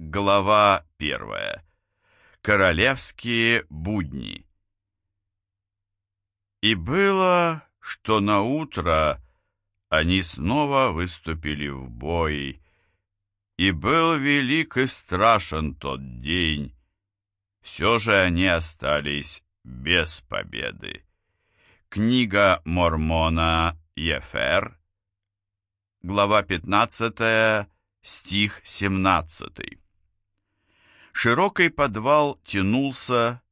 Глава первая. Королевские будни. И было, что на утро они снова выступили в бой, и был велик и страшен тот день. Все же они остались без победы. Книга Мормона Ефер, глава 15, стих 17. Широкий подвал тянулся,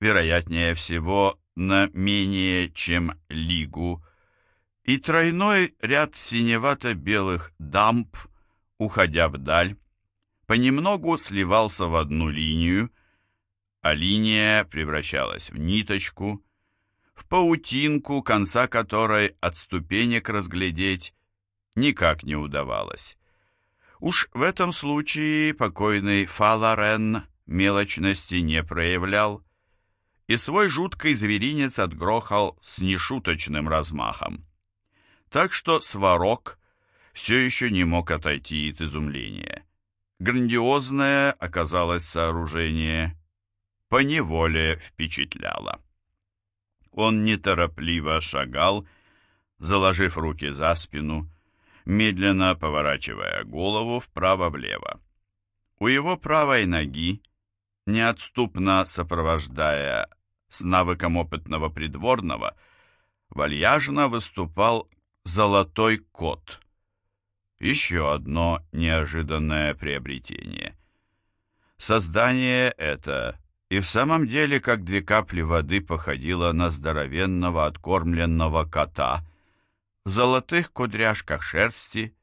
вероятнее всего, на менее чем лигу, и тройной ряд синевато-белых дамб, уходя вдаль, понемногу сливался в одну линию, а линия превращалась в ниточку, в паутинку, конца которой от ступенек разглядеть никак не удавалось. Уж в этом случае покойный Фаларен мелочности не проявлял, и свой жуткий зверинец отгрохал с нешуточным размахом. Так что Сварог все еще не мог отойти от изумления. Грандиозное оказалось сооружение, поневоле впечатляло. Он неторопливо шагал, заложив руки за спину, медленно поворачивая голову вправо-влево. У его правой ноги, неотступно сопровождая с навыком опытного придворного, вальяжно выступал золотой кот. Еще одно неожиданное приобретение. Создание это и в самом деле, как две капли воды, походило на здоровенного откормленного кота — золотых кудряшках шерсти,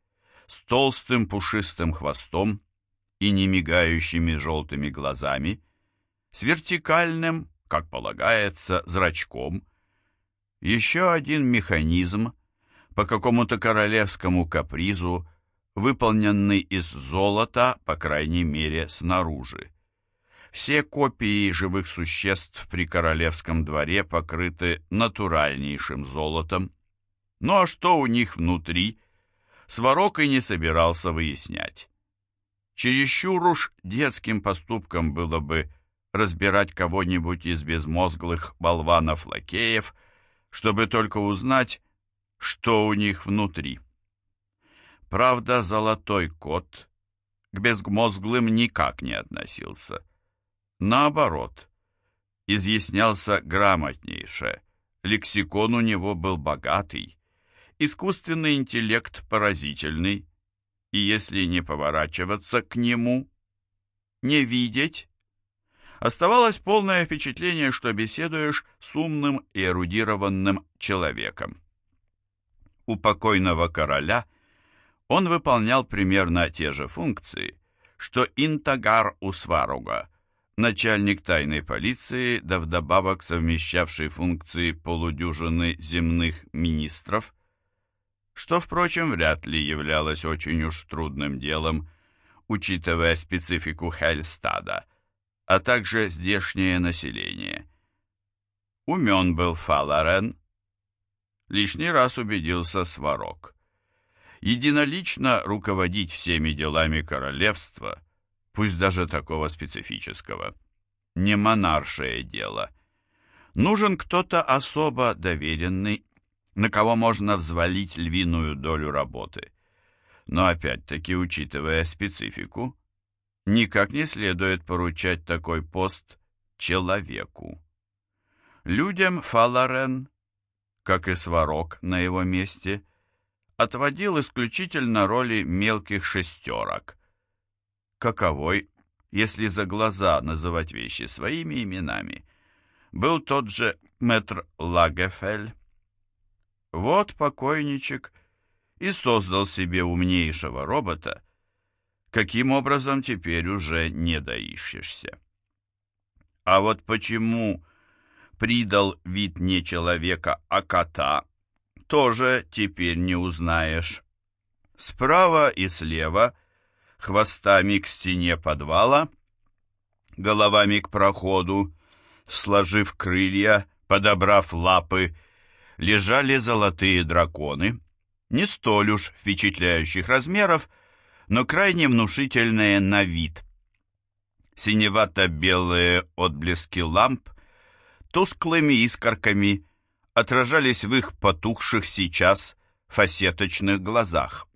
с толстым пушистым хвостом и немигающими желтыми глазами, с вертикальным, как полагается, зрачком. Еще один механизм, по какому-то королевскому капризу, выполненный из золота, по крайней мере, снаружи. Все копии живых существ при королевском дворе покрыты натуральнейшим золотом, ну а что у них внутри, Сварог и не собирался выяснять. Чересчур уж детским поступком было бы разбирать кого-нибудь из безмозглых болванов-лакеев, чтобы только узнать, что у них внутри. Правда, золотой кот к безмозглым никак не относился. Наоборот, изъяснялся грамотнейше, лексикон у него был богатый, Искусственный интеллект поразительный, и если не поворачиваться к нему, не видеть, оставалось полное впечатление, что беседуешь с умным и эрудированным человеком. У покойного короля он выполнял примерно те же функции, что Интагар у Сваруга, начальник тайной полиции, да вдобавок совмещавший функции полудюжины земных министров – что, впрочем, вряд ли являлось очень уж трудным делом, учитывая специфику Хельстада, а также здешнее население. Умен был Фаларен, лишний раз убедился Сварог. Единолично руководить всеми делами королевства, пусть даже такого специфического, не монаршее дело. Нужен кто-то особо доверенный на кого можно взвалить львиную долю работы. Но опять-таки, учитывая специфику, никак не следует поручать такой пост человеку. Людям Фаларен, как и Сварог на его месте, отводил исключительно роли мелких шестерок. Каковой, если за глаза называть вещи своими именами, был тот же мэтр Лагефель, вот покойничек и создал себе умнейшего робота, каким образом теперь уже не доищешься. А вот почему придал вид не человека, а кота, тоже теперь не узнаешь. Справа и слева, хвостами к стене подвала, головами к проходу, сложив крылья, подобрав лапы лежали золотые драконы, не столь уж впечатляющих размеров, но крайне внушительные на вид. Синевато-белые отблески ламп тусклыми искорками отражались в их потухших сейчас фасеточных глазах.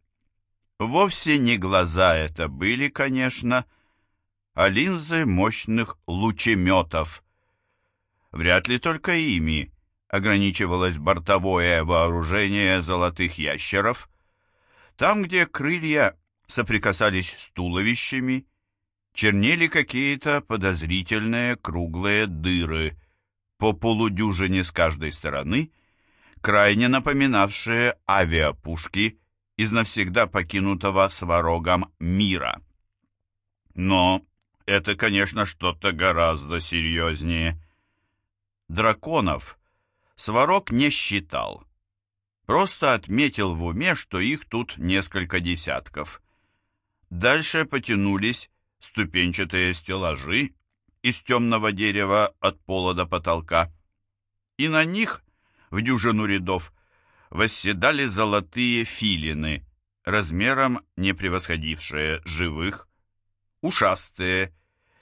Вовсе не глаза это были, конечно, а линзы мощных лучеметов. Вряд ли только ими ограничивалось бортовое вооружение золотых ящеров. Там, где крылья соприкасались с туловищами, чернели какие-то подозрительные круглые дыры по полудюжине с каждой стороны, крайне напоминавшие авиапушки из навсегда покинутого сварогом мира. Но это, конечно, что-то гораздо серьезнее. Драконов Сварог не считал. Просто отметил в уме, что их тут несколько десятков. Дальше потянулись ступенчатые стеллажи из темного дерева от пола до потолка, и на них, в дюжину рядов, восседали золотые филины, размером не превосходившие живых, ушастые,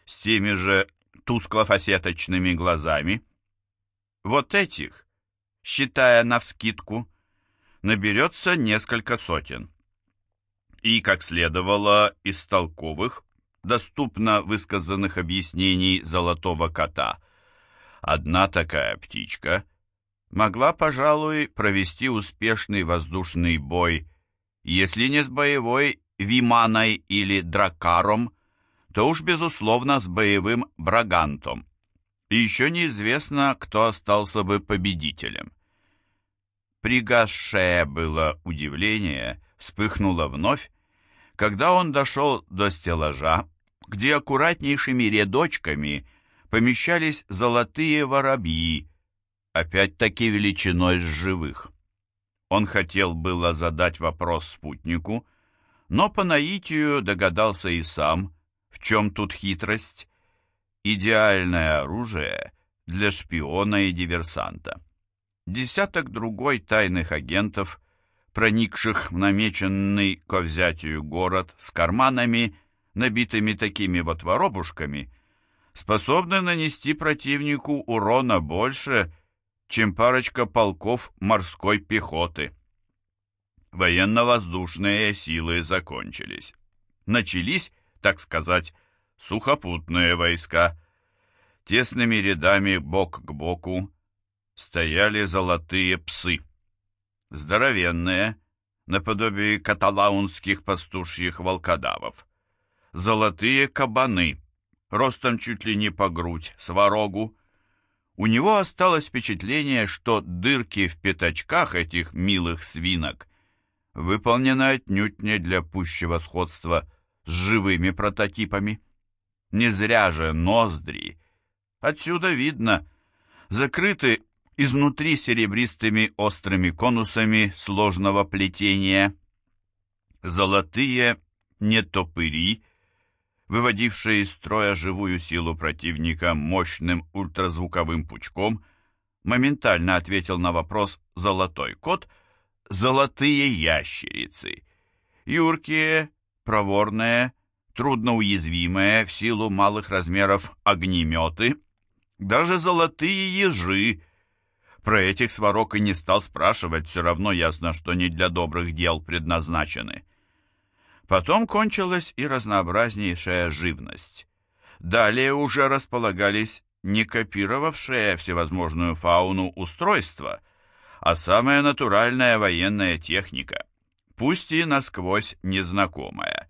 с теми же тусклофасеточными глазами. Вот этих, считая навскидку, наберется несколько сотен. И, как следовало из толковых, доступно высказанных объяснений золотого кота, одна такая птичка — могла, пожалуй, провести успешный воздушный бой, если не с боевой Виманой или Дракаром, то уж, безусловно, с боевым Брагантом. И еще неизвестно, кто остался бы победителем. Пригасшее было удивление вспыхнуло вновь, когда он дошел до стеллажа, где аккуратнейшими рядочками помещались золотые воробьи, опять-таки величиной с живых. Он хотел было задать вопрос спутнику, но по наитию догадался и сам, в чем тут хитрость. Идеальное оружие для шпиона и диверсанта. Десяток другой тайных агентов, проникших в намеченный ко взятию город с карманами, набитыми такими вот воробушками, способны нанести противнику урона больше, чем парочка полков морской пехоты. Военно-воздушные силы закончились. Начались, так сказать, сухопутные войска. Тесными рядами бок к боку стояли золотые псы. Здоровенные, наподобие каталаунских пастушьих волкодавов. Золотые кабаны, ростом чуть ли не по грудь, сварогу, у него осталось впечатление, что дырки в пятачках этих милых свинок выполнены отнюдь не для пущего сходства с живыми прототипами. Не зря же ноздри, отсюда видно, закрыты изнутри серебристыми острыми конусами сложного плетения. Золотые не топыри — выводившие из строя живую силу противника мощным ультразвуковым пучком, моментально ответил на вопрос «Золотой кот» «Золотые ящерицы». Юркие, проворные, трудноуязвимые в силу малых размеров огнеметы, даже золотые ежи. Про этих сварок и не стал спрашивать, все равно ясно, что не для добрых дел предназначены. Потом кончилась и разнообразнейшая живность. Далее уже располагались не копировавшие всевозможную фауну устройства, а самая натуральная военная техника, пусть и насквозь незнакомая.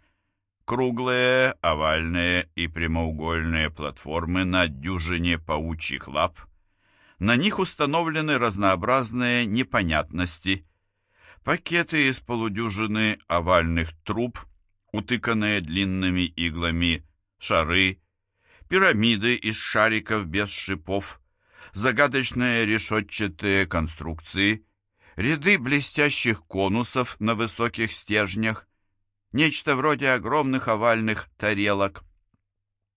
Круглые, овальные и прямоугольные платформы на дюжине паучьих лап. На них установлены разнообразные непонятности – Пакеты из полудюжины овальных труб, утыканные длинными иглами, шары, пирамиды из шариков без шипов, загадочные решетчатые конструкции, ряды блестящих конусов на высоких стержнях, нечто вроде огромных овальных тарелок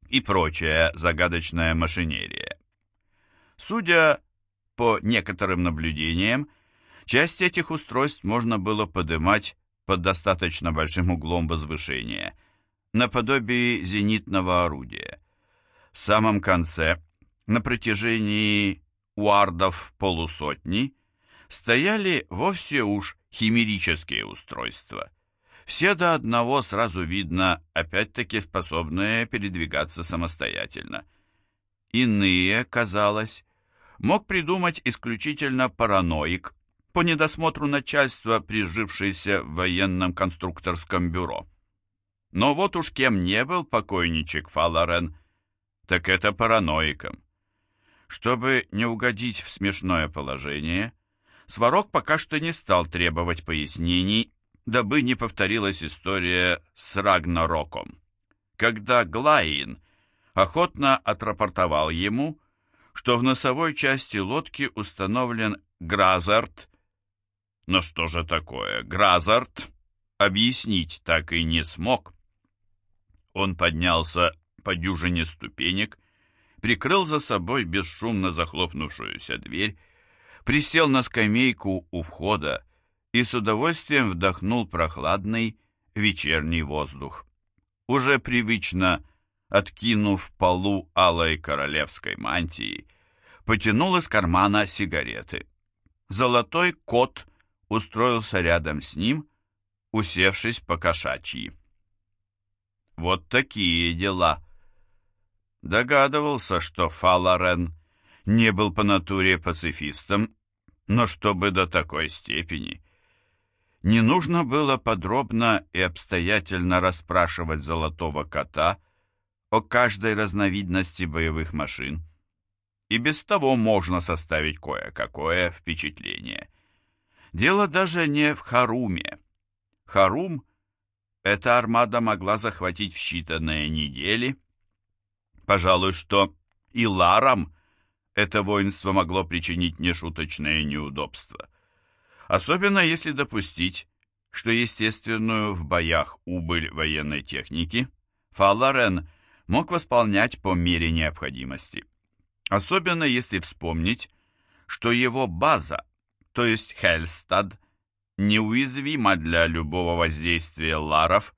и прочая загадочная машинерия. Судя по некоторым наблюдениям, Часть этих устройств можно было поднимать под достаточно большим углом возвышения, наподобие зенитного орудия. В самом конце, на протяжении уардов полусотни, стояли вовсе уж химерические устройства. Все до одного сразу видно, опять-таки способные передвигаться самостоятельно. Иные, казалось, мог придумать исключительно параноик, по недосмотру начальства, прижившийся в военном конструкторском бюро. Но вот уж кем не был покойничек Фаларен, так это параноиком. Чтобы не угодить в смешное положение, Сварог пока что не стал требовать пояснений, дабы не повторилась история с Рагнароком. Когда Глаин охотно отрапортовал ему, что в носовой части лодки установлен Гразард. Но что же такое Гразард? Объяснить так и не смог. Он поднялся по дюжине ступенек, прикрыл за собой бесшумно захлопнувшуюся дверь присел на скамейку у входа и с удовольствием вдохнул прохладный вечерний воздух. Уже привычно откинув полу алой королевской мантии, потянул из кармана сигареты. Золотой кот устроился рядом с ним, усевшись по кошачьи. Вот такие дела. Догадывался, что Фаларен не был по натуре пацифистом но чтобы до такой степени. Не нужно было подробно и обстоятельно расспрашивать золотого кота о каждой разновидности боевых машин. И без того можно составить кое-какое впечатление. Дело даже не в Харуме. Харум эта армада могла захватить в считанные недели. Пожалуй, что и Ларам это воинство могло причинить нешуточное неудобство. Особенно если допустить, что естественную в боях убыль военной техники Фалларен мог восполнять по мере необходимости. Особенно если вспомнить, что его база, то есть Хельстад, неуязвима для любого воздействия ларов,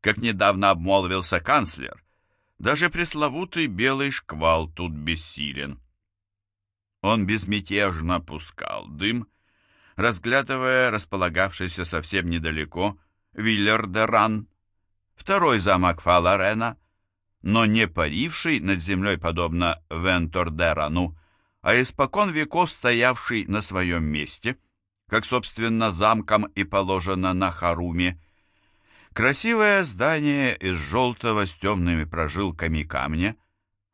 как недавно обмолвился канцлер, даже пресловутый белый шквал тут бессилен. Он безмятежно пускал дым, разглядывая располагавшийся совсем недалеко Виллердеран, второй замок Фаларена, но не паривший над землей подобно Вентордерану, а испокон веков стоявший на своем месте, как, собственно, замком и положено на Харуме. Красивое здание из желтого с темными прожилками камня —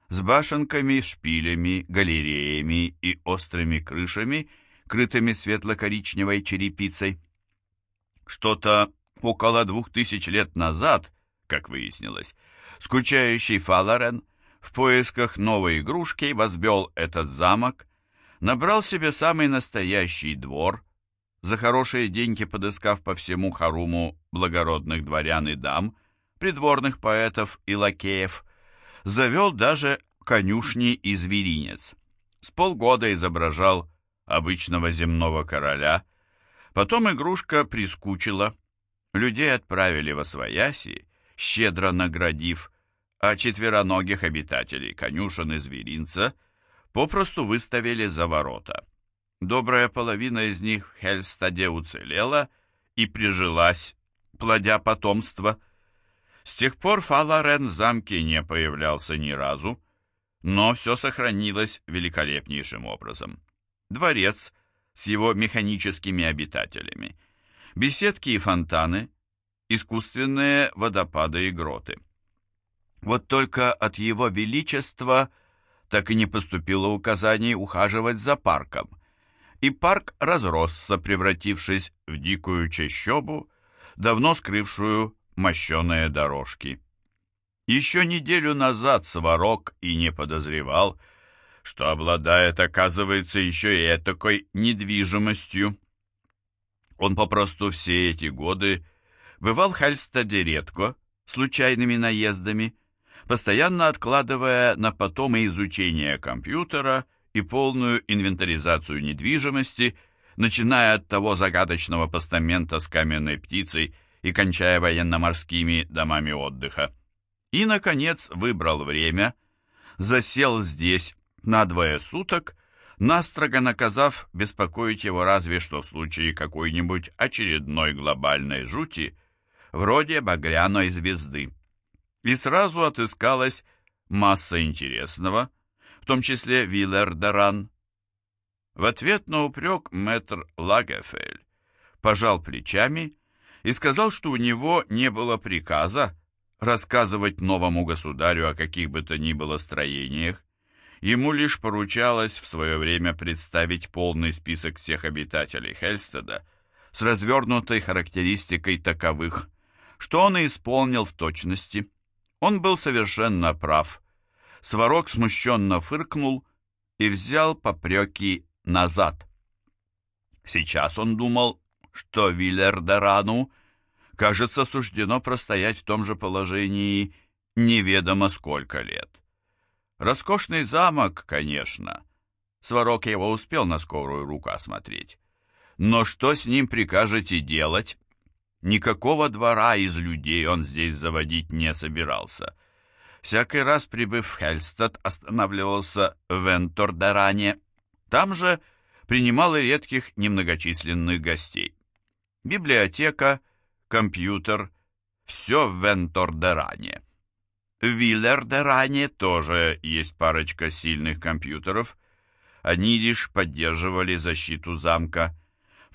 с башенками, шпилями, галереями и острыми крышами, крытыми светло-коричневой черепицей. Что-то около двух тысяч лет назад, как выяснилось, скучающий Фаларен в поисках новой игрушки возвел этот замок, набрал себе самый настоящий двор, за хорошие деньги подыскав по всему Харуму благородных дворян и дам, придворных поэтов и лакеев, завел даже конюшни и зверинец. С полгода изображал обычного земного короля, потом игрушка прискучила, людей отправили во свояси, щедро наградив, а четвероногих обитателей конюшен и зверинца попросту выставили за ворота. Добрая половина из них в Хельстаде уцелела и прижилась, плодя потомство – с тех пор Фаларен в замке не появлялся ни разу, но все сохранилось великолепнейшим образом. Дворец с его механическими обитателями, беседки и фонтаны, искусственные водопады и гроты. Вот только от его величества так и не поступило указаний ухаживать за парком, и парк разросся, превратившись в дикую чащобу, давно скрывшую мощеные дорожки. Еще неделю назад Сварог и не подозревал, что обладает, оказывается, еще и такой недвижимостью. Он попросту все эти годы бывал в Хальстаде редко, случайными наездами, постоянно откладывая на потом и изучение компьютера и полную инвентаризацию недвижимости, начиная от того загадочного постамента с каменной птицей, и кончая военно-морскими домами отдыха. И, наконец, выбрал время, засел здесь на двое суток, настрого наказав беспокоить его разве что в случае какой-нибудь очередной глобальной жути, вроде багряной звезды. И сразу отыскалась масса интересного, в том числе Виллер-Даран. В ответ на упрек мэтр Лагефель пожал плечами и сказал, что у него не было приказа рассказывать новому государю о каких бы то ни было строениях. Ему лишь поручалось в свое время представить полный список всех обитателей Хельстеда с развернутой характеристикой таковых, что он и исполнил в точности. Он был совершенно прав. Сварог смущенно фыркнул и взял попреки назад. Сейчас он думал, что Виллердорану, кажется, суждено простоять в том же положении неведомо сколько лет. Роскошный замок, конечно. Сварог его успел на скорую руку осмотреть. Но что с ним прикажете делать? Никакого двора из людей он здесь заводить не собирался. Всякий раз, прибыв в Хельстад, останавливался в Энтордеране. Там же принимал и редких немногочисленных гостей. Библиотека, компьютер, все в Энтордеране. В Виллердеране тоже есть парочка сильных компьютеров. Они лишь поддерживали защиту замка.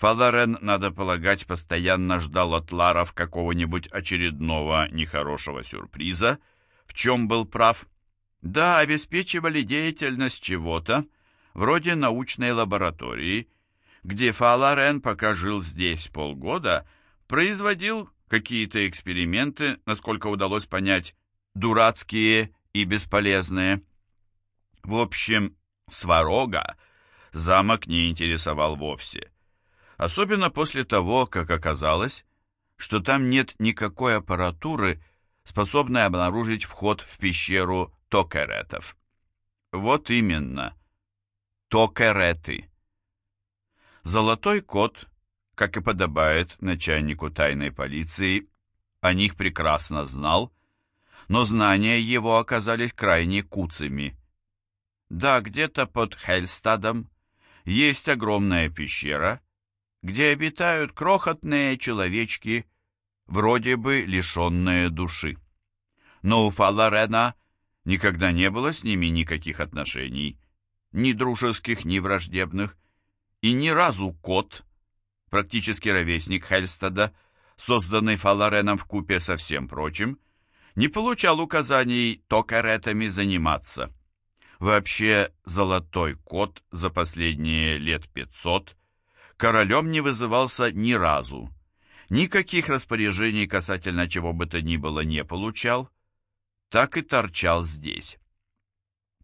Фаларен, надо полагать, постоянно ждал от Ларов какого-нибудь очередного нехорошего сюрприза, в чем был прав. Да, обеспечивали деятельность чего-то, вроде научной лаборатории, где Фаларен, пока жил здесь полгода, производил какие-то эксперименты, насколько удалось понять, дурацкие и бесполезные. В общем, Сварога замок не интересовал вовсе. Особенно после того, как оказалось, что там нет никакой аппаратуры, способной обнаружить вход в пещеру токеретов. Вот именно, токереты. Золотой кот, как и подобает начальнику тайной полиции, о них прекрасно знал но знания его оказались крайне куцами. Да, где-то под Хельстадом есть огромная пещера, где обитают крохотные человечки, вроде бы лишенные души. Но у Фаларена никогда не было с ними никаких отношений, ни дружеских, ни враждебных, и ни разу кот, практически ровесник Хельстада, созданный Фалареном в купе со всем прочим, не получал указаний токаретами заниматься. Вообще, золотой кот за последние лет пятьсот королем не вызывался ни разу. Никаких распоряжений касательно чего бы то ни было не получал, так и торчал здесь.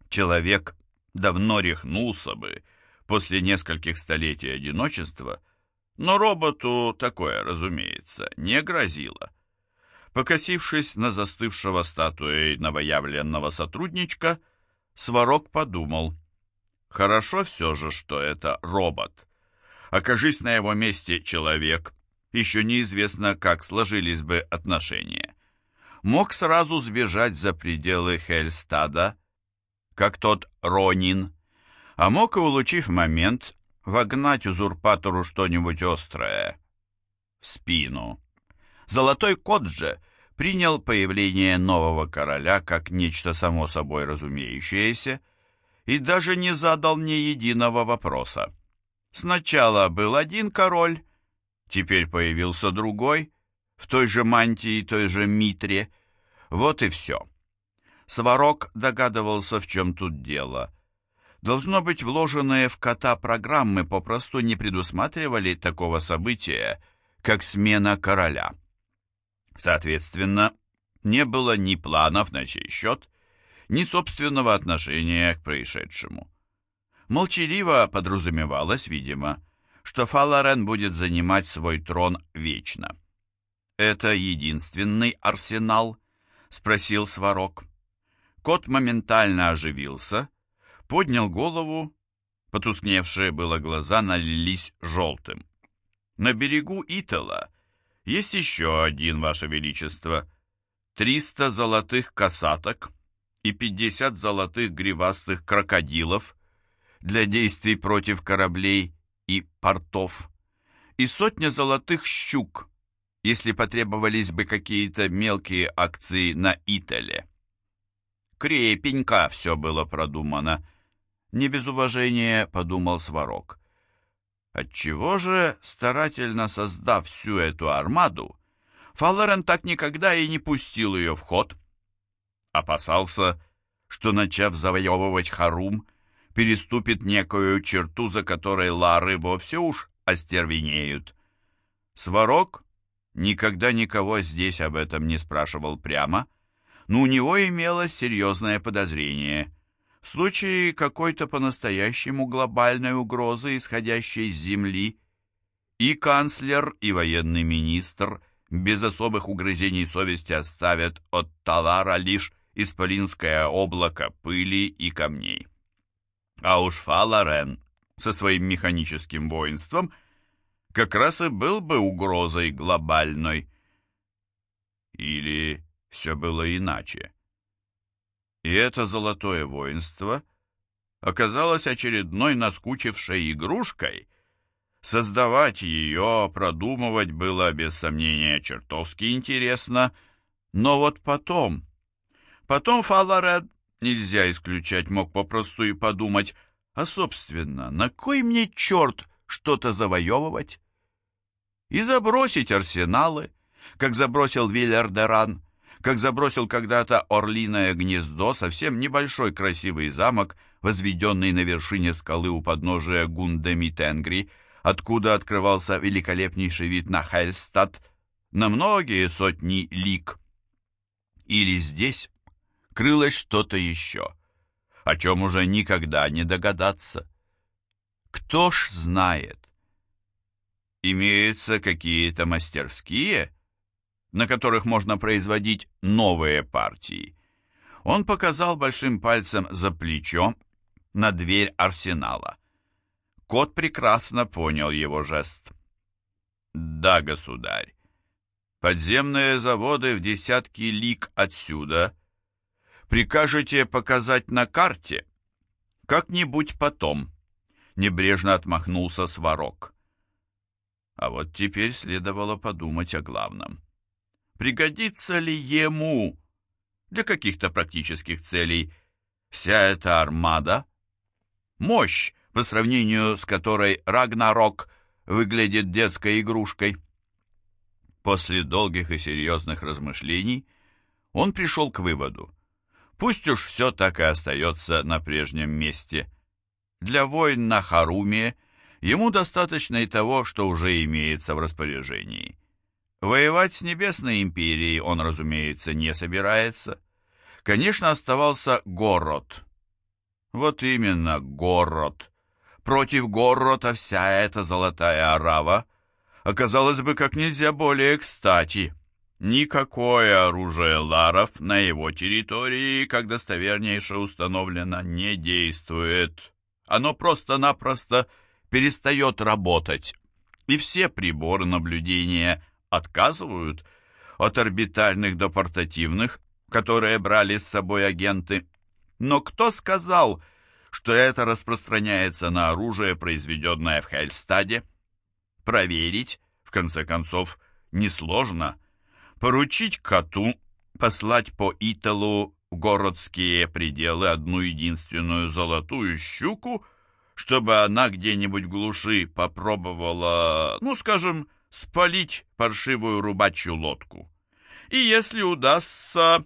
Человек давно рехнулся бы после нескольких столетий одиночества, но роботу такое, разумеется, не грозило. Покосившись на застывшего статуей новоявленного сотрудничка, Сварог подумал, хорошо все же, что это робот. Окажись на его месте человек, еще неизвестно, как сложились бы отношения. Мог сразу сбежать за пределы Хельстада, как тот Ронин, а мог улучив момент, вогнать узурпатору что-нибудь острое в спину. Золотой кот же принял появление нового короля как нечто само собой разумеющееся и даже не задал ни единого вопроса. Сначала был один король, теперь появился другой, в той же мантии, той же митре. Вот и все. Сварог догадывался, в чем тут дело. Должно быть, вложенные в кота программы попросту не предусматривали такого события, как смена короля. Соответственно, не было ни планов на чей счет, ни собственного отношения к происшедшему. Молчаливо подразумевалось, видимо, что Фаларен будет занимать свой трон вечно. «Это единственный арсенал?» — спросил Сварог. Кот моментально оживился, поднял голову, потускневшие было глаза налились желтым. На берегу Итала есть еще один, Ваше Величество. Триста золотых касаток, и 50 золотых гривастых крокодилов для действий против кораблей и портов, и сотня золотых щук, если потребовались бы какие-то мелкие акции на Итале. Крепенько все было продумано. Не без уважения, подумал Сварог. Отчего же, старательно создав всю эту армаду, Фаллерен так никогда и не пустил ее в ход? Опасался, что, начав завоевывать Харум, переступит некую черту, за которой Лары вовсе уж остервенеют. Сварог никогда никого здесь об этом не спрашивал прямо, но у него имелось серьезное подозрение. В случае какой-то по-настоящему глобальной угрозы, исходящей с Земли, и канцлер, и военный министр без особых угрызений совести оставят от Талара лишь исполинское облако пыли и камней. А уж Фаларен со своим механическим воинством как раз и был бы угрозой глобальной. Или все было иначе. И это золотое воинство оказалось очередной наскучившей игрушкой. Создавать ее, продумывать было, без сомнения, чертовски интересно, но вот потом... Потом Фаларед, нельзя исключать, мог попросту и подумать, а, собственно, на кой мне черт что-то завоевывать? И забросить арсеналы, как забросил Виллердеран, как забросил когда-то орлиное гнездо, совсем небольшой красивый замок, возведенный на вершине скалы у подножия Гундемитенгри, откуда открывался великолепнейший вид на Хельстад, на многие сотни лик. Или здесь крылось что-то еще, о чем уже никогда не догадаться. Кто ж знает? Имеются какие-то мастерские, на которых можно производить новые партии. Он показал большим пальцем за плечо на дверь арсенала. Кот прекрасно понял его жест. «Да, государь, подземные заводы в десятки лик отсюда. Прикажете показать на карте? Как-нибудь потом», — небрежно отмахнулся Сварог. А вот теперь следовало подумать о главном пригодится ли ему для каких-то практических целей вся эта армада? Мощь, по сравнению с которой Рагнарок выглядит детской игрушкой. После долгих и серьезных размышлений он пришел к выводу. Пусть уж все так и остается на прежнем месте. Для войн на Харуме ему достаточно и того, что уже имеется в распоряжении. Воевать с Небесной Империей он, разумеется, не собирается. Конечно, оставался Город. Вот именно, Город. Против Города вся эта золотая орава оказалась бы как нельзя более кстати. Никакое оружие ларов на его территории, как достовернейше установлено, не действует. Оно просто-напросто перестает работать. И все приборы наблюдения отказывают от орбитальных до портативных, которые брали с собой агенты. Но кто сказал, что это распространяется на оружие, произведенное в Хельстаде? Проверить, в конце концов, несложно. Поручить коту послать по Италу в городские пределы одну единственную золотую щуку, чтобы она где-нибудь в глуши попробовала, ну, скажем, спалить паршивую рубачью лодку. И если удастся,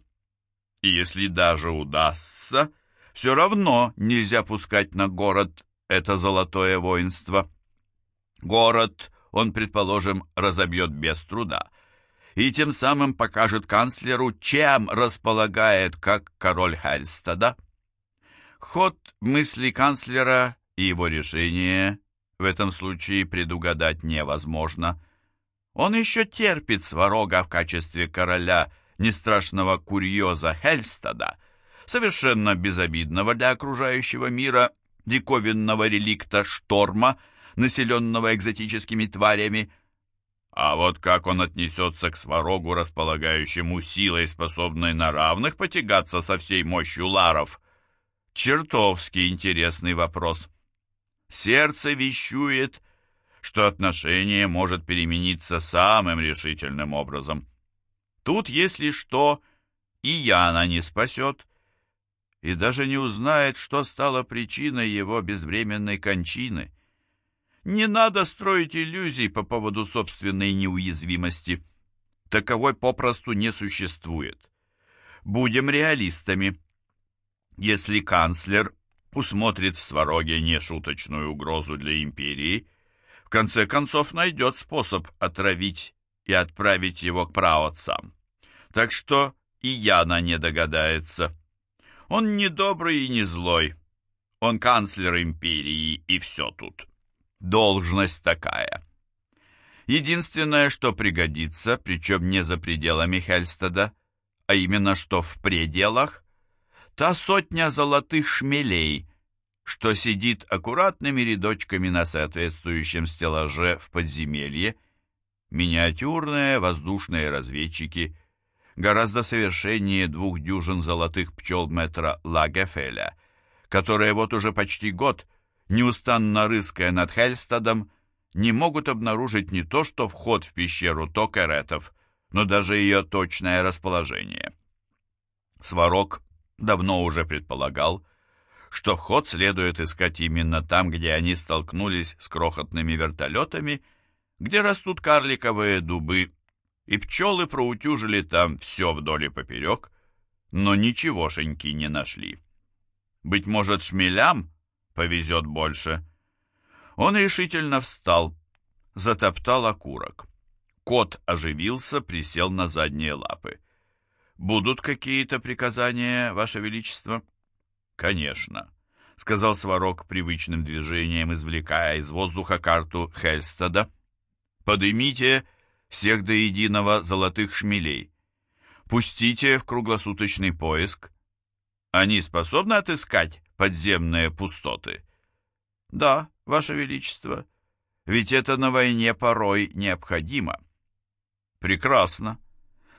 и если даже удастся, все равно нельзя пускать на город это золотое воинство. Город он, предположим, разобьет без труда, и тем самым покажет канцлеру, чем располагает как король Хельстада. Ход мысли канцлера и его решение в этом случае предугадать невозможно – он еще терпит Сварога в качестве короля нестрашного курьеза Хельстада, совершенно безобидного для окружающего мира диковинного реликта шторма, населенного экзотическими тварями. А вот как он отнесется к сварогу, располагающему силой, способной на равных потягаться со всей мощью ларов? Чертовски интересный вопрос. Сердце вещует, что отношение может перемениться самым решительным образом. Тут, если что, и Яна не спасет, и даже не узнает, что стало причиной его безвременной кончины. Не надо строить иллюзий по поводу собственной неуязвимости. Таковой попросту не существует. Будем реалистами. Если канцлер усмотрит в Свароге нешуточную угрозу для империи, в конце концов найдет способ отравить и отправить его к праотцам. Так что и Яна не догадается. Он не добрый и не злой. Он канцлер империи, и все тут. Должность такая. Единственное, что пригодится, причем не за пределами Хельстеда, а именно что в пределах, та сотня золотых шмелей, что сидит аккуратными рядочками на соответствующем стеллаже в подземелье, миниатюрные воздушные разведчики, гораздо совершеннее двух дюжин золотых пчел метра Лагефеля, которые вот уже почти год неустанно рыская над Хельстадом, не могут обнаружить не то что вход в пещеру Токеретов, но даже ее точное расположение. Сварог давно уже предполагал, что вход следует искать именно там, где они столкнулись с крохотными вертолетами, где растут карликовые дубы, и пчелы проутюжили там все вдоль и поперек, но ничегошеньки не нашли. Быть может, шмелям повезет больше. Он решительно встал, затоптал окурок. Кот оживился, присел на задние лапы. «Будут какие-то приказания, Ваше Величество?» «Конечно», — сказал Сварог привычным движением, извлекая из воздуха карту Хельстада. «Подымите всех до единого золотых шмелей. Пустите в круглосуточный поиск. Они способны отыскать подземные пустоты? Да, Ваше Величество, ведь это на войне порой необходимо. Прекрасно,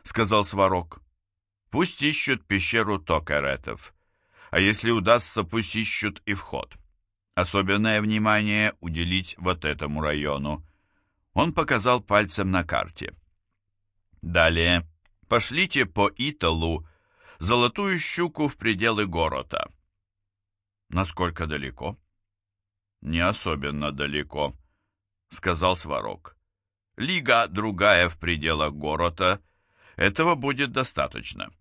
сказал Сварог. Пусть ищут пещеру Токаретов, а если удастся, пусть ищут и вход. Особенное внимание уделить вот этому району. Он показал пальцем на карте. Далее, пошлите по Италу золотую щуку в пределы города. Насколько далеко? Не особенно далеко, сказал Сварог. Лига другая в пределах города. Этого будет достаточно.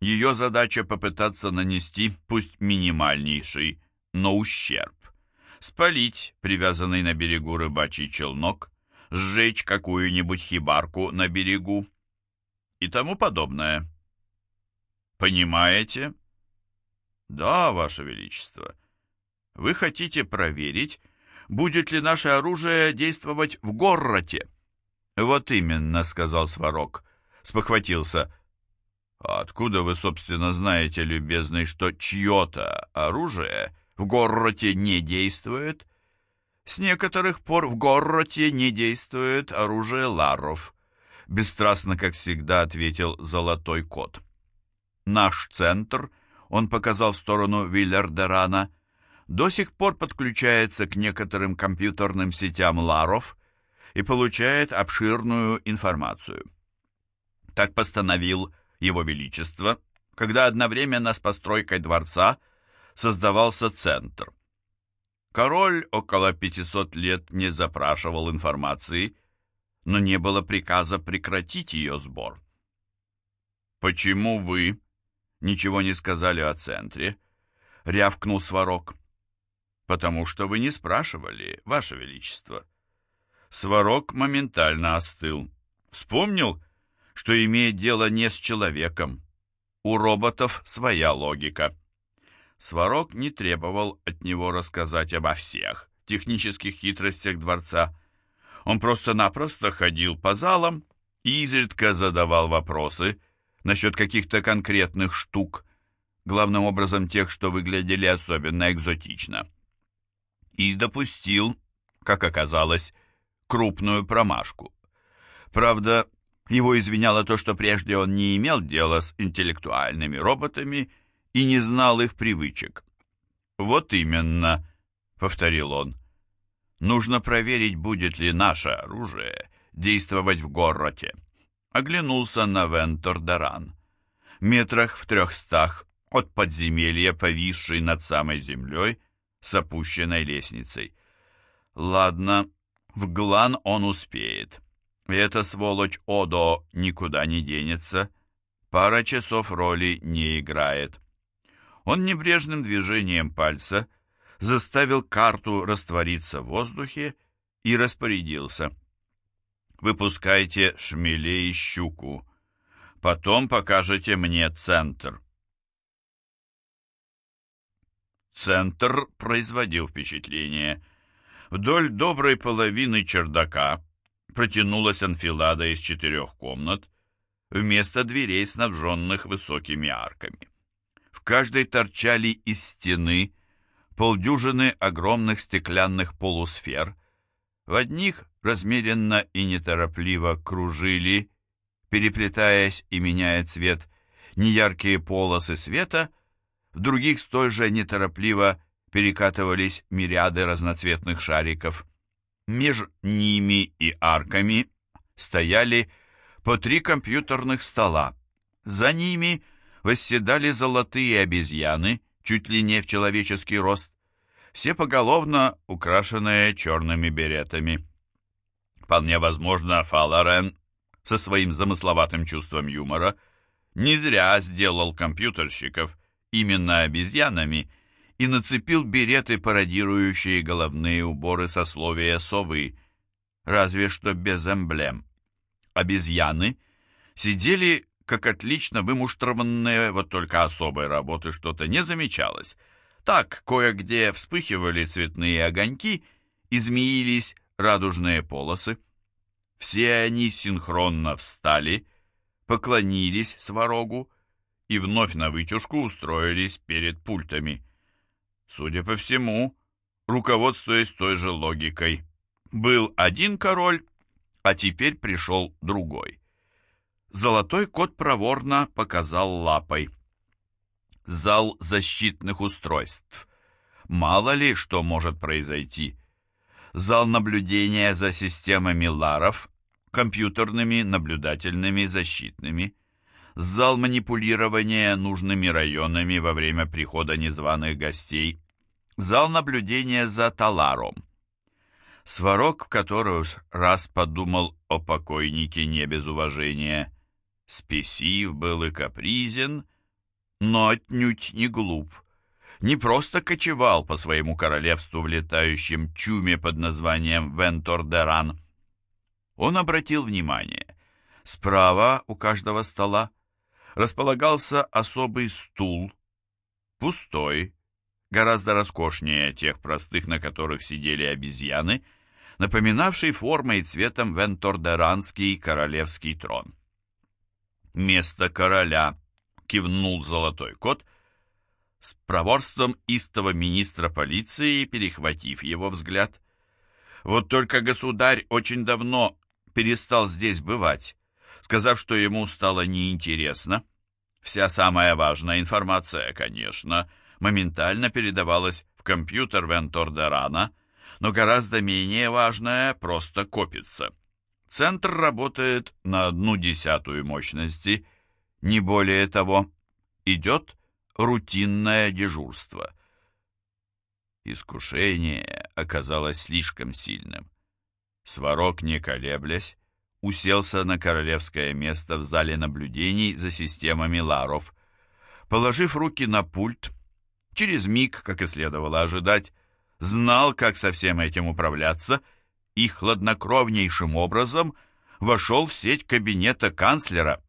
Ее задача попытаться нанести, пусть минимальнейший, но ущерб. Спалить привязанный на берегу рыбачий челнок, сжечь какую-нибудь хибарку на берегу и тому подобное. Понимаете? Да, Ваше Величество. Вы хотите проверить, будет ли наше оружие действовать в Горроте? Вот именно, сказал Сварог. Спохватился. А откуда вы, собственно, знаете, любезный, что чье-то оружие в Горроте не действует? С некоторых пор в Горроте не действует оружие ларов. Бесстрастно, как всегда, ответил Золотой Кот. Наш центр, он показал в сторону Виллердерана, до сих пор подключается к некоторым компьютерным сетям ларов и получает обширную информацию. Так постановил Его Величество, когда одновременно с постройкой дворца создавался центр. Король около 500 лет не запрашивал информации, но не было приказа прекратить ее сбор. «Почему вы ничего не сказали о центре?» — рявкнул Сварог. «Потому что вы не спрашивали, Ваше Величество». Сварог моментально остыл. Вспомнил, что имеет дело не с человеком. У роботов своя логика. Сварог не требовал от него рассказать обо всех технических хитростях дворца. Он просто-напросто ходил по залам и изредка задавал вопросы насчет каких-то конкретных штук, главным образом тех, что выглядели особенно экзотично. И допустил, как оказалось, крупную промашку. Правда, его извиняло то, что прежде он не имел дела с интеллектуальными роботами и не знал их привычек. «Вот именно», — повторил он, — «нужно проверить, будет ли наше оружие действовать в городе». Оглянулся на Вентордаран. Метрах в трехстах от подземелья, повисшей над самой землей, с опущенной лестницей. Ладно, в Глан он успеет. Эта сволочь Одо никуда не денется. Пара часов роли не играет. Он небрежным движением пальца заставил карту раствориться в воздухе и распорядился. «Выпускайте шмелей и щуку. Потом покажете мне центр». Центр производил впечатление. Вдоль доброй половины чердака протянулась анфилада из четырех комнат, вместо дверей, снабженных высокими арками. В каждой торчали из стены полдюжины огромных стеклянных полусфер. В одних размеренно и неторопливо кружили, переплетаясь и меняя цвет, неяркие полосы света, в других столь же неторопливо перекатывались мириады разноцветных шариков. Между ними и арками стояли по три компьютерных стола. За ними восседали золотые обезьяны, чуть ли не в человеческий рост, все поголовно украшенные черными беретами. Вполне возможно, Фаларен со своим замысловатым чувством юмора не зря сделал компьютерщиков именно обезьянами и нацепил береты, пародирующие головные уборы сословия совы, разве что без эмблем. Обезьяны сидели, как отлично вымуштрованные, вот только особой работы что-то не замечалось. Так, кое-где вспыхивали цветные огоньки и змеились радужные полосы. Все они синхронно встали, поклонились сварогу, и вновь на вытяжку устроились перед пультами. Судя по всему, руководствуясь той же логикой. Был один король, а теперь пришел другой. Золотой кот проворно показал лапой. Зал защитных устройств. Мало ли что может произойти. Зал наблюдения за системами ларов, компьютерными, наблюдательными, защитными – зал манипулирования нужными районами во время прихода незваных гостей, зал наблюдения за Таларом. Сварог, который уж раз подумал о покойнике не без уважения, спесив был и капризен, но отнюдь не глуп. Не просто кочевал по своему королевству в летающем чуме под названием Вентор-Деран. Он обратил внимание. Справа у каждого стола располагался особый стул, пустой, гораздо роскошнее тех простых, на которых сидели обезьяны, напоминавший формой и цветом вентордеранский королевский трон. «Место короля», — кивнул золотой кот, с проворством истого министра полиции, перехватив его взгляд. «Вот только государь очень давно перестал здесь бывать, сказав, что ему стало неинтересно. Вся самая важная информация, конечно, моментально передавалась в компьютер Вентордерана, но гораздо менее важная просто копится. Центр работает на одну десятую мощности, не более того. Идет рутинное дежурство. Искушение оказалось слишком сильным. Сварог, не колеблясь, уселся на королевское место в зале наблюдений за системами Ларов. Положив руки на пульт, через миг, как и следовало ожидать, знал, как со всем этим управляться, и хладнокровнейшим образом вошел в сеть кабинета канцлера.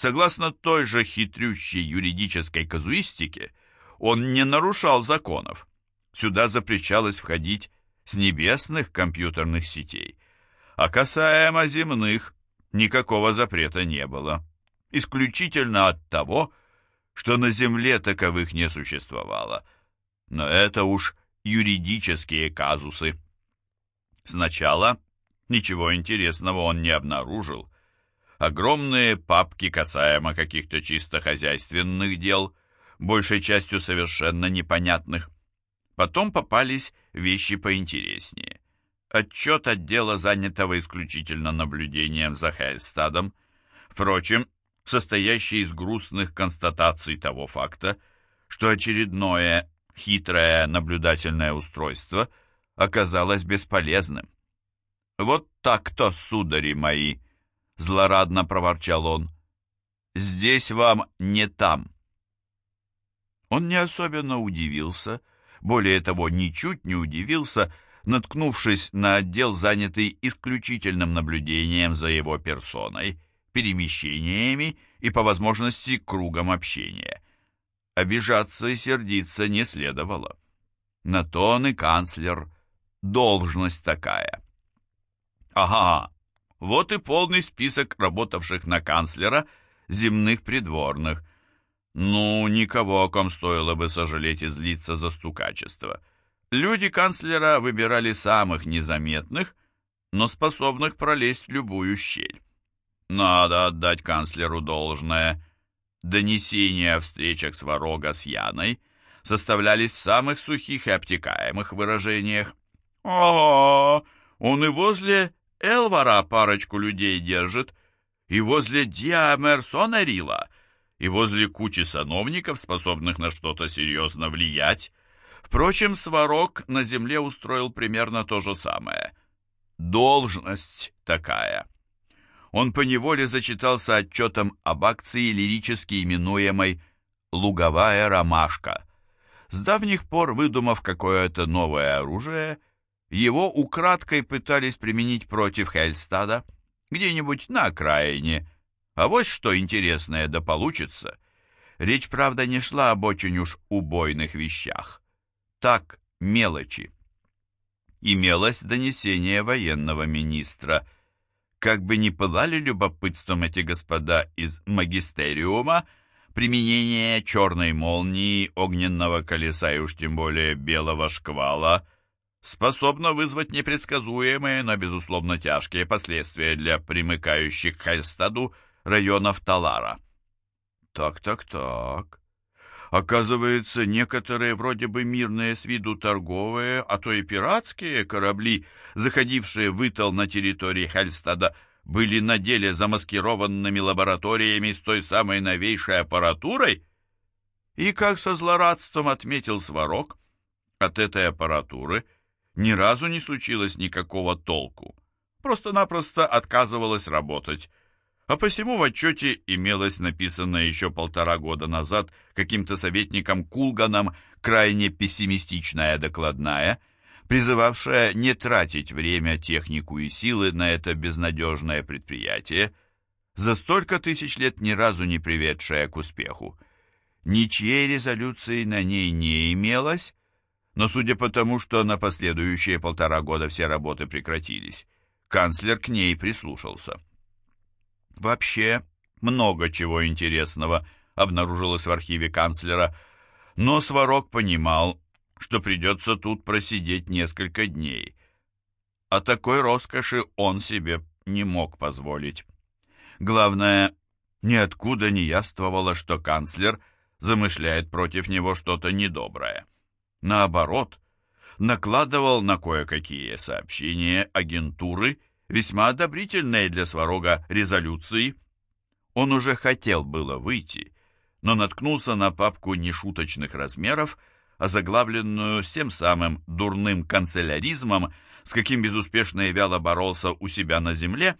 Согласно той же хитрющей юридической казуистике, он не нарушал законов. Сюда запрещалось входить с небесных компьютерных сетей. А касаемо земных, никакого запрета не было. Исключительно от того, что на земле таковых не существовало. Но это уж юридические казусы. Сначала ничего интересного он не обнаружил. Огромные папки касаемо каких-то чисто хозяйственных дел, большей частью совершенно непонятных. Потом попались вещи поинтереснее. Отчет отдела, занятого исключительно наблюдением за Хельстадом, впрочем, состоящий из грустных констатаций того факта, что очередное хитрое наблюдательное устройство оказалось бесполезным. «Вот так-то, судари мои!» — злорадно проворчал он. «Здесь вам не там». Он не особенно удивился, более того, ничуть не удивился, наткнувшись на отдел, занятый исключительным наблюдением за его персоной, перемещениями и, по возможности, кругом общения. Обижаться и сердиться не следовало. На то он и канцлер. Должность такая. Ага, вот и полный список работавших на канцлера земных придворных. Ну, никого, о ком стоило бы сожалеть и злиться за стукачество. Люди канцлера выбирали самых незаметных, но способных пролезть в любую щель. Надо отдать канцлеру должное. Донесения о встречах с Ворога с Яной составлялись в самых сухих и обтекаемых выражениях. «Ого, он и возле Элвара парочку людей держит, и возле Диамерсона Рила, и возле кучи сановников, способных на что-то серьезно влиять. Впрочем, Сварог на земле устроил примерно то же самое. Должность такая. Он поневоле зачитался отчетом об акции, лирически именуемой «Луговая ромашка». С давних пор, выдумав какое-то новое оружие, его украдкой пытались применить против Хельстада, где-нибудь на окраине. А вот что интересное да получится. Речь, правда, не шла об очень уж убойных вещах. Так, мелочи. Имелось донесение военного министра. Как бы ни пылали любопытством эти господа из магистериума, применение черной молнии, огненного колеса и уж тем более белого шквала — способно вызвать непредсказуемые, но, безусловно, тяжкие последствия для примыкающих к Хальстаду районов Талара. Так-так-так. Оказывается, некоторые вроде бы мирные с виду торговые, а то и пиратские корабли, заходившие в Итал на территории Хальстада, были на деле замаскированными лабораториями с той самой новейшей аппаратурой? И, как со злорадством отметил Сварог, от этой аппаратуры – ни разу не случилось никакого толку. Просто-напросто отказывалась работать. А посему в отчете имелось написанное еще полтора года назад каким-то советником Кулганом крайне пессимистичная докладная, призывавшая не тратить время, технику и силы на это безнадежное предприятие, за столько тысяч лет ни разу не приведшая к успеху. Ничьей резолюции на ней не имелось, но судя по тому, что на последующие полтора года все работы прекратились, канцлер к ней прислушался. Вообще, много чего интересного обнаружилось в архиве канцлера, но Сварог понимал, что придется тут просидеть несколько дней. А такой роскоши он себе не мог позволить. Главное, ниоткуда не яствовало, что канцлер замышляет против него что-то недоброе наоборот, накладывал на кое-какие сообщения агентуры весьма одобрительные для Сварога резолюции. Он уже хотел было выйти, но наткнулся на папку нешуточных размеров, озаглавленную с тем самым дурным канцеляризмом, с каким безуспешно и вяло боролся у себя на земле,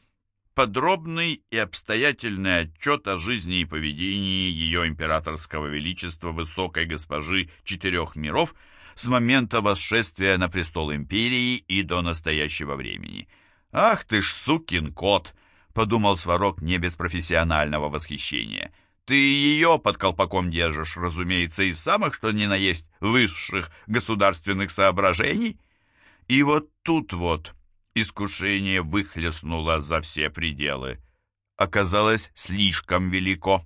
подробный и обстоятельный отчет о жизни и поведении ее императорского величества высокой госпожи четырех миров – с момента восшествия на престол империи и до настоящего времени. «Ах ты ж сукин кот!» — подумал Сварог не без профессионального восхищения. «Ты ее под колпаком держишь, разумеется, из самых, что ни на есть, высших государственных соображений?» И вот тут вот искушение выхлестнуло за все пределы. Оказалось слишком велико.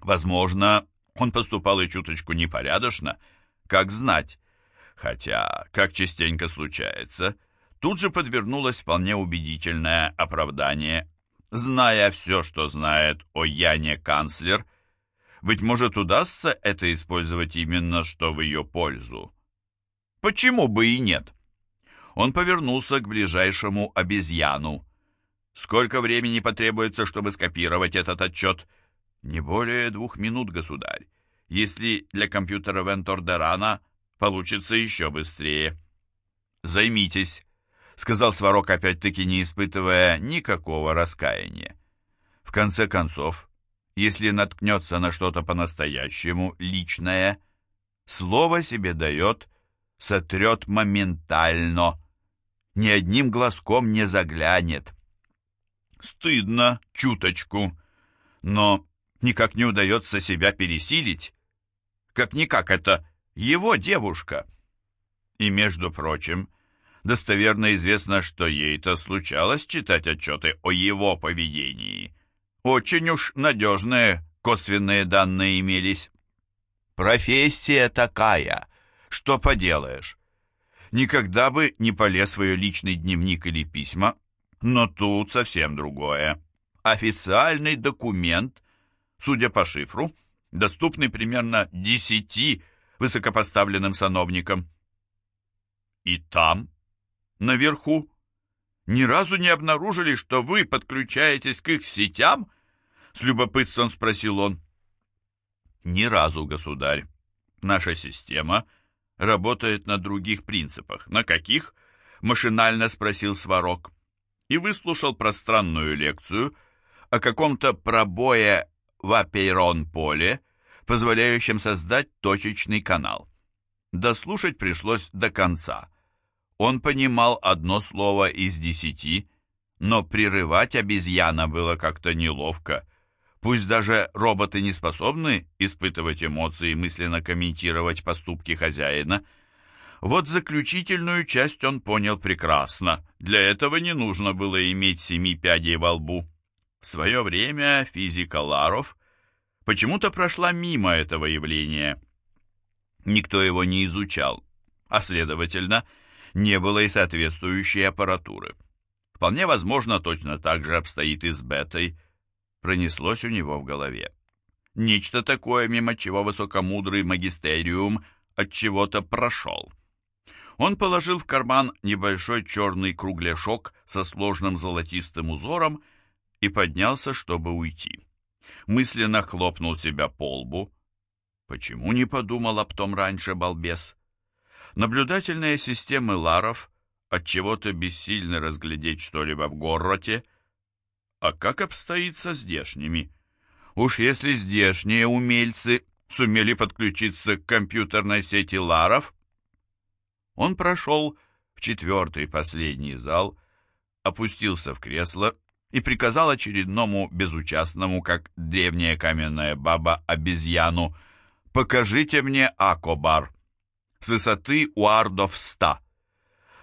Возможно, он поступал и чуточку непорядочно, как знать. Хотя, как частенько случается, Тут же подвернулось вполне убедительное оправдание. Зная все, что знает о Яне канцлер, быть может, удастся это использовать именно что в ее пользу. Почему бы и нет? Он повернулся к ближайшему обезьяну. Сколько времени потребуется, чтобы скопировать этот отчет? Не более двух минут, государь. Если для компьютера Вентордерана получится еще быстрее. Займитесь, сказал Сварог опять-таки не испытывая никакого раскаяния. В конце концов, если наткнется на что-то по-настоящему личное, слово себе дает, сотрет моментально, ни одним глазком не заглянет. Стыдно, чуточку, но никак не удается себя пересилить. Как-никак это его девушка. И, между прочим, достоверно известно, что ей-то случалось читать отчеты о его поведении. Очень уж надежные косвенные данные имелись. Профессия такая, что поделаешь. Никогда бы не полез в свой личный дневник или письма, но тут совсем другое. Официальный документ, судя по шифру, доступный примерно десяти высокопоставленным сановникам. И там, наверху, ни разу не обнаружили, что вы подключаетесь к их сетям? С любопытством спросил он. Ни разу, государь. Наша система работает на других принципах. На каких? Машинально спросил Сварог. И выслушал пространную лекцию о каком-то пробое в апейрон-поле, позволяющем создать точечный канал. Дослушать пришлось до конца. Он понимал одно слово из десяти, но прерывать обезьяна было как-то неловко. Пусть даже роботы не способны испытывать эмоции и мысленно комментировать поступки хозяина. Вот заключительную часть он понял прекрасно. Для этого не нужно было иметь семи пядей во лбу. В свое время физика Ларов почему-то прошла мимо этого явления. Никто его не изучал, а, следовательно, не было и соответствующей аппаратуры. Вполне возможно, точно так же обстоит и с бетой, пронеслось у него в голове. Нечто такое, мимо чего высокомудрый магистериум от чего-то прошел. Он положил в карман небольшой черный кругляшок со сложным золотистым узором и поднялся, чтобы уйти. Мысленно хлопнул себя по лбу. Почему не подумал об том раньше, балбес? Наблюдательные системы Ларов от чего-то бессильно разглядеть что-либо в Горроте. А как обстоит со здешними? Уж если здешние умельцы сумели подключиться к компьютерной сети Ларов, он прошел в четвертый последний зал, опустился в кресло и приказал очередному безучастному, как древняя каменная баба, обезьяну, «Покажите мне Акобар» с высоты уардов ста.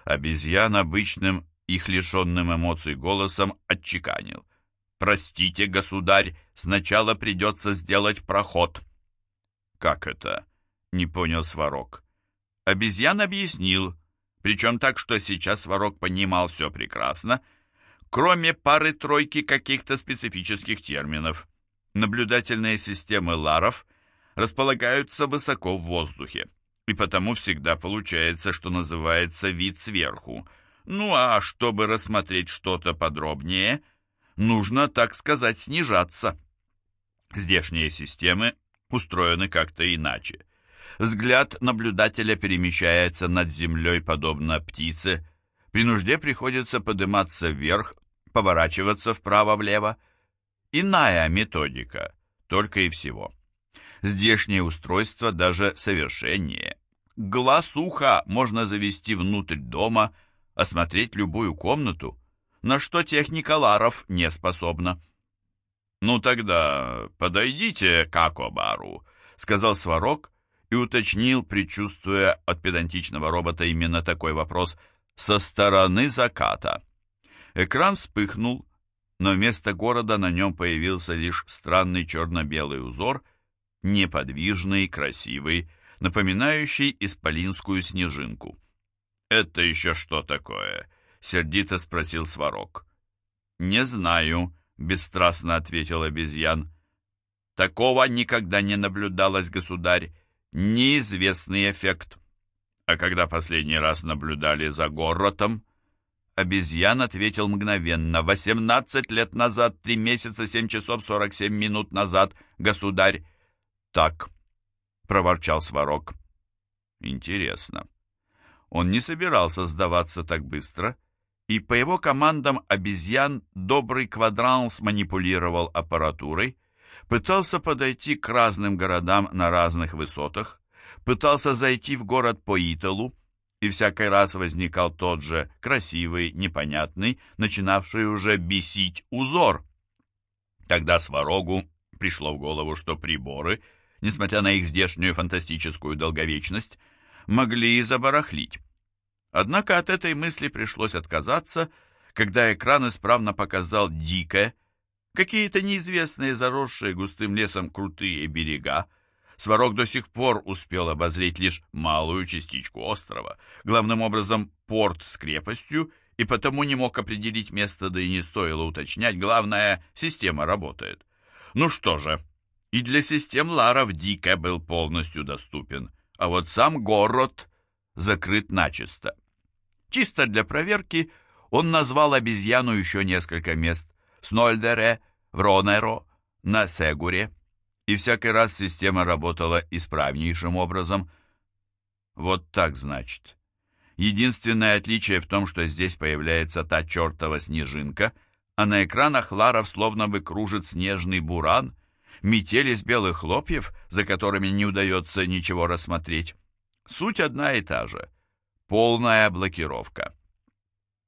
Обезьян обычным, их лишенным эмоций голосом отчеканил. «Простите, государь, сначала придется сделать проход». «Как это?» — не понял Сварог. Обезьян объяснил, причем так, что сейчас Сварог понимал все прекрасно, кроме пары-тройки каких-то специфических терминов. Наблюдательные системы Ларов располагаются высоко в воздухе, и потому всегда получается, что называется вид сверху. Ну а чтобы рассмотреть что-то подробнее, нужно, так сказать, снижаться. Здешние системы устроены как-то иначе. Взгляд наблюдателя перемещается над землей, подобно птице, при нужде приходится подниматься вверх, поворачиваться вправо-влево. Иная методика, только и всего. Здешнее устройство даже совершеннее. Глаз уха можно завести внутрь дома, осмотреть любую комнату, на что техника Ларов не способна. «Ну тогда подойдите к Акобару», — сказал Сварог и уточнил, предчувствуя от педантичного робота именно такой вопрос — со стороны заката. Экран вспыхнул, но вместо города на нем появился лишь странный черно-белый узор, неподвижный, красивый, напоминающий исполинскую снежинку. «Это еще что такое?» — сердито спросил Сварог. «Не знаю», — бесстрастно ответил обезьян. «Такого никогда не наблюдалось, государь. Неизвестный эффект». «А когда последний раз наблюдали за городом?» Обезьян ответил мгновенно. «Восемнадцать лет назад, три месяца, семь часов сорок семь минут назад, государь». «Так», — проворчал Сварог. «Интересно». Он не собирался сдаваться так быстро, и по его командам обезьян добрый квадранс манипулировал аппаратурой, пытался подойти к разным городам на разных высотах, пытался зайти в город по Италу, и всякий раз возникал тот же красивый, непонятный, начинавший уже бесить узор. Тогда Сварогу пришло в голову, что приборы, несмотря на их здешнюю фантастическую долговечность, могли и забарахлить. Однако от этой мысли пришлось отказаться, когда экран исправно показал дикое, какие-то неизвестные заросшие густым лесом крутые берега. Сварог до сих пор успел обозреть лишь малую частичку острова, главным образом порт с крепостью, и потому не мог определить место, да и не стоило уточнять, главное, система работает. Ну что же, и для систем Ларов Дика был полностью доступен, а вот сам город закрыт начисто. Чисто для проверки он назвал обезьяну еще несколько мест – Снольдере, Вронеро, на Сегуре, и всякий раз система работала исправнейшим образом. Вот так, значит. Единственное отличие в том, что здесь появляется та чертова снежинка, а на экранах Ларов словно бы кружит снежный буран, метель из белых хлопьев, за которыми не удается ничего рассмотреть. Суть одна и та же. Полная блокировка.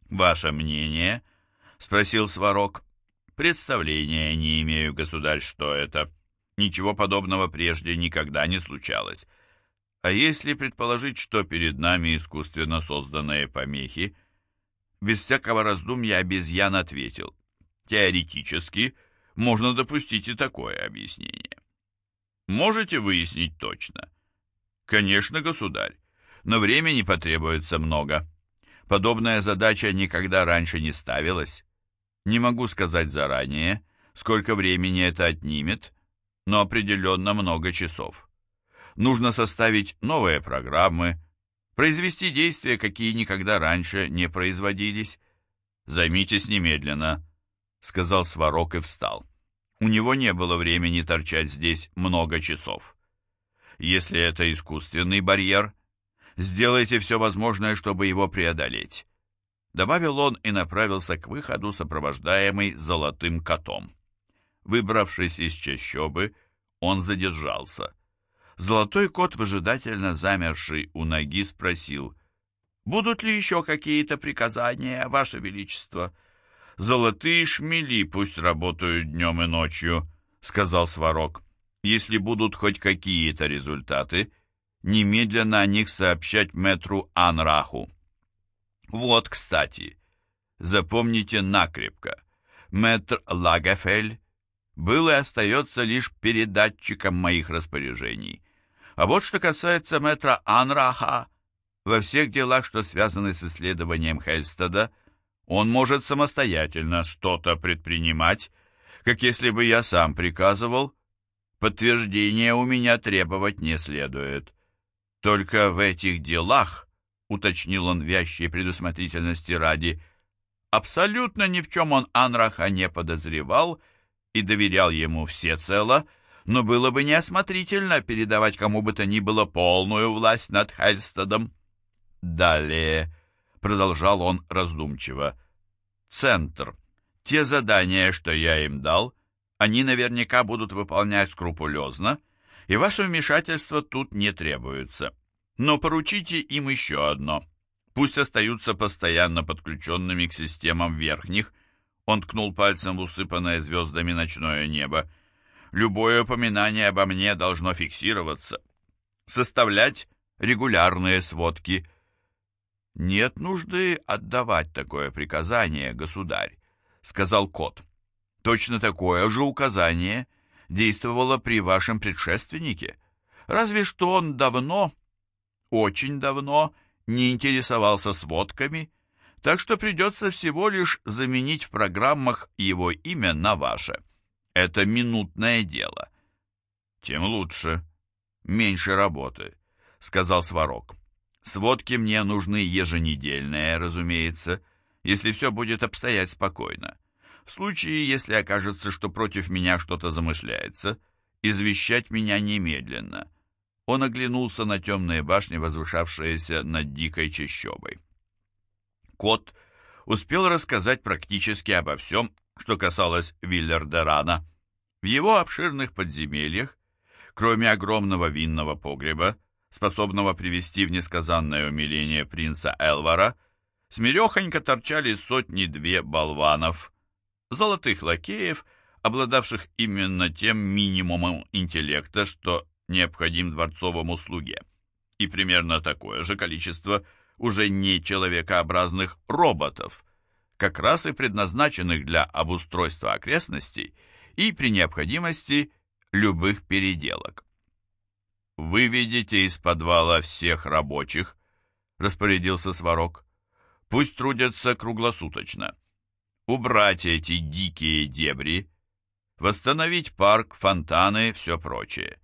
«Ваше мнение?» — спросил Сварог. «Представления не имею, государь, что это. Ничего подобного прежде никогда не случалось. А если предположить, что перед нами искусственно созданные помехи?» Без всякого раздумья обезьян ответил. «Теоретически можно допустить и такое объяснение». «Можете выяснить точно?» Конечно, государь, но времени потребуется много. Подобная задача никогда раньше не ставилась. Не могу сказать заранее, сколько времени это отнимет, но определенно много часов. Нужно составить новые программы, произвести действия, какие никогда раньше не производились. «Займитесь немедленно», — сказал Сварог и встал. У него не было времени торчать здесь много часов. Если это искусственный барьер, сделайте все возможное, чтобы его преодолеть. Добавил он и направился к выходу, сопровождаемый золотым котом. Выбравшись из чащобы, он задержался. Золотой кот, выжидательно замерший у ноги, спросил, «Будут ли еще какие-то приказания, Ваше Величество?» «Золотые шмели пусть работают днем и ночью», — сказал Сварог. Если будут хоть какие-то результаты, немедленно о них сообщать мэтру Анраху. Вот, кстати, запомните накрепко, мэтр Лагефель был и остается лишь передатчиком моих распоряжений. А вот что касается мэтра Анраха, во всех делах, что связаны с исследованием Хельстеда, он может самостоятельно что-то предпринимать, как если бы я сам приказывал, Подтверждения у меня требовать не следует. Только в этих делах, уточнил он вящей предусмотрительности ради, абсолютно ни в чем он Анраха не подозревал и доверял ему всецело, но было бы неосмотрительно передавать кому бы то ни было полную власть над Хельстедом. Далее, продолжал он раздумчиво, центр. Те задания, что я им дал, они наверняка будут выполнять скрупулезно, и ваше вмешательство тут не требуется. Но поручите им еще одно. Пусть остаются постоянно подключенными к системам верхних. Он ткнул пальцем в усыпанное звездами ночное небо. Любое упоминание обо мне должно фиксироваться. Составлять регулярные сводки. Нет нужды отдавать такое приказание, государь, сказал кот. Точно такое же указание действовало при вашем предшественнике, разве что он давно, очень давно, не интересовался сводками, Так что придется всего лишь заменить в программах его имя на ваше. Это минутное дело. Тем лучше. Меньше работы, сказал Сварог. Сводки мне нужны еженедельные, разумеется, если все будет обстоять спокойно. В случае, если окажется, что против меня что-то замышляется, извещать меня немедленно. Он оглянулся на темные башни, возвышавшиеся над дикой чащобой. Кот успел рассказать практически обо всем, что касалось Виллердерана. В его обширных подземельях, кроме огромного винного погреба, способного привести в несказанное умиление принца Элвара, смирехонько торчали сотни-две болванов, золотых лакеев, обладавших именно тем минимумом интеллекта, что необходим дворцовому слуге, и примерно такое же количество уже не человекообразных роботов, как раз и предназначенных для обустройства окрестностей и при необходимости любых переделок. «Выведите из подвала всех рабочих», — распорядился Сварог. «Пусть трудятся круглосуточно. Убрать эти дикие дебри, восстановить парк, фонтаны, все прочее.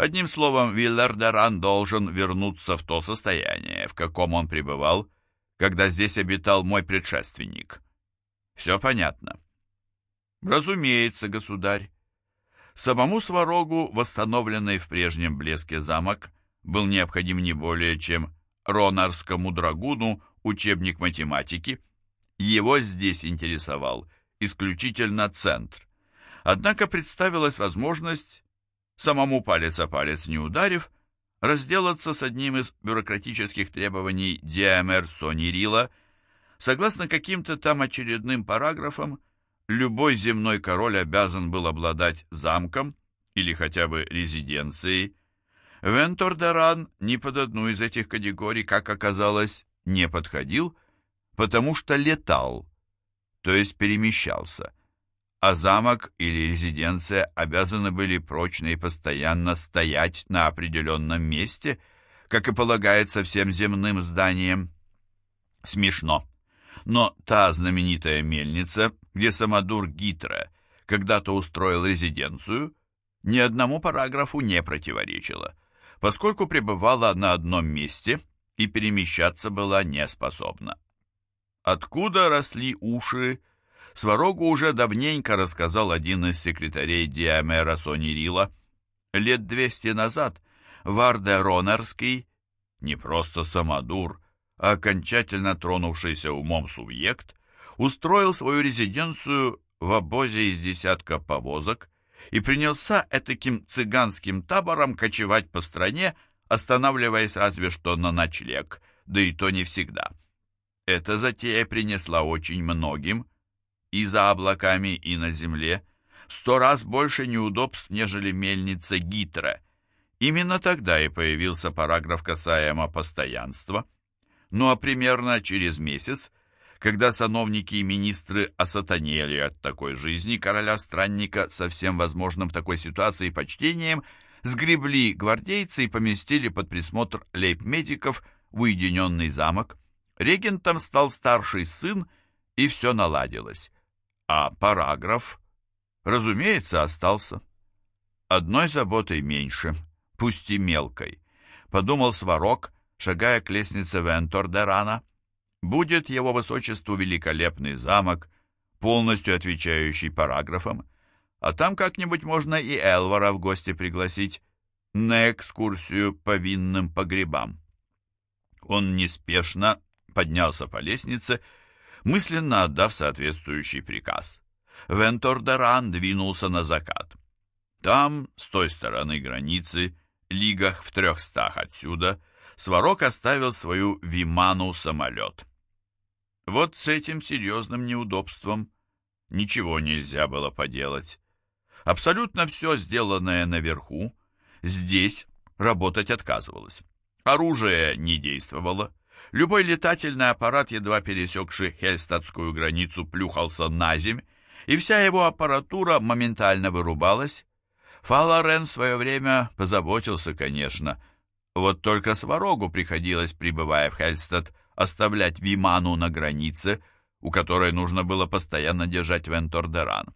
Одним словом, Виллардеран должен вернуться в то состояние, в каком он пребывал, когда здесь обитал мой предшественник. Все понятно?» «Разумеется, государь. Самому Сварогу, восстановленный в прежнем блеске замок, был необходим не более, чем Ронарскому драгуну учебник математики. Его здесь интересовал исключительно центр. Однако представилась возможность, самому палец о палец не ударив, разделаться с одним из бюрократических требований Диамер Сонирила, согласно каким-то там очередным параграфам, любой земной король обязан был обладать замком или хотя бы резиденцией. Вентордеран ни под одну из этих категорий, как оказалось, не подходил, потому что летал, то есть перемещался, а замок или резиденция обязаны были прочно и постоянно стоять на определенном месте, как и полагается всем земным зданиям. Смешно. Но та знаменитая мельница, где Самодур Гитра когда-то устроил резиденцию, ни одному параграфу не противоречила, поскольку пребывала на одном месте и перемещаться была не способна. Откуда росли уши, Сварогу уже давненько рассказал один из секретарей Диамера Сонирила. Лет двести назад Варде Ронерский, не просто самодур, а окончательно тронувшийся умом субъект, устроил свою резиденцию в обозе из десятка повозок и принялся этаким цыганским табором кочевать по стране, останавливаясь разве что на ночлег, да и то не всегда. Эта затея принесла очень многим, и за облаками, и на земле, сто раз больше неудобств, нежели мельница Гитра. Именно тогда и появился параграф касаемо постоянства. Ну а примерно через месяц когда сановники и министры осатанели от такой жизни короля-странника со всем возможным в такой ситуации почтением, сгребли гвардейцы и поместили под присмотр лейб-медиков в уединенный замок. Регентом стал старший сын, и все наладилось. А параграф, разумеется, остался. Одной заботой меньше, пусть и мелкой, подумал Сварог, шагая к лестнице Вентордерана. Будет его высочеству великолепный замок, полностью отвечающий параграфам, а там как-нибудь можно и Элвара в гости пригласить на экскурсию по винным погребам. Он неспешно поднялся по лестнице, мысленно отдав соответствующий приказ. Вентордеран двинулся на закат. Там, с той стороны границы, лигах в трехстах отсюда, Сварог оставил свою Виману-самолет. Вот с этим серьезным неудобством ничего нельзя было поделать. Абсолютно все, сделанное наверху, здесь работать отказывалось. Оружие не действовало. Любой летательный аппарат, едва пересекший хельстадскую границу, плюхался на земь, и вся его аппаратура моментально вырубалась. Фаларен в свое время позаботился, конечно. Вот только Сварогу приходилось, прибывая в Хельстад, оставлять Виману на границе, у которой нужно было постоянно держать Вентордеран.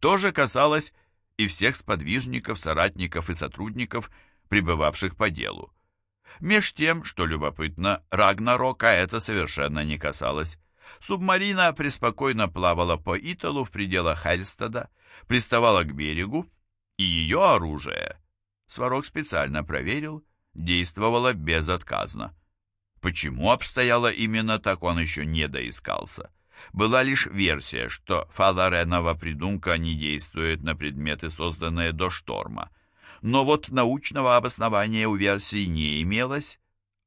То же касалось и всех сподвижников, соратников и сотрудников, пребывавших по делу. Меж тем, что любопытно, Рагнарока это совершенно не касалось. Субмарина преспокойно плавала по Италу в пределах Хельстада, приставала к берегу, и ее оружие, Сварог специально проверил, действовало безотказно. Почему обстояло именно так, он еще не доискался. Была лишь версия, что Фаларенова придумка не действует на предметы, созданные до шторма. Но вот научного обоснования у версии не имелось,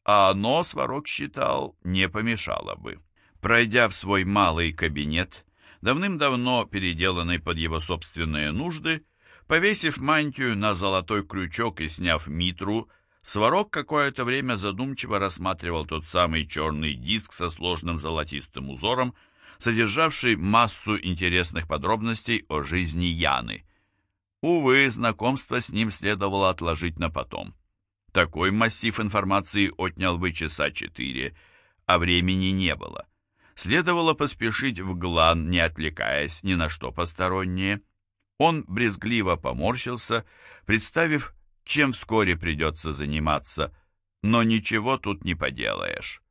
а оно, Сварог считал, не помешало бы. Пройдя в свой малый кабинет, давным-давно переделанный под его собственные нужды, повесив мантию на золотой крючок и сняв митру, Сварог какое-то время задумчиво рассматривал тот самый черный диск со сложным золотистым узором, содержавший массу интересных подробностей о жизни Яны. Увы, знакомство с ним следовало отложить на потом. Такой массив информации отнял бы часа четыре, а времени не было. Следовало поспешить в Глан, не отвлекаясь ни на что постороннее. Он брезгливо поморщился, представив, чем вскоре придется заниматься, но ничего тут не поделаешь.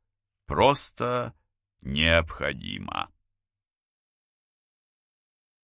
Просто необходимо.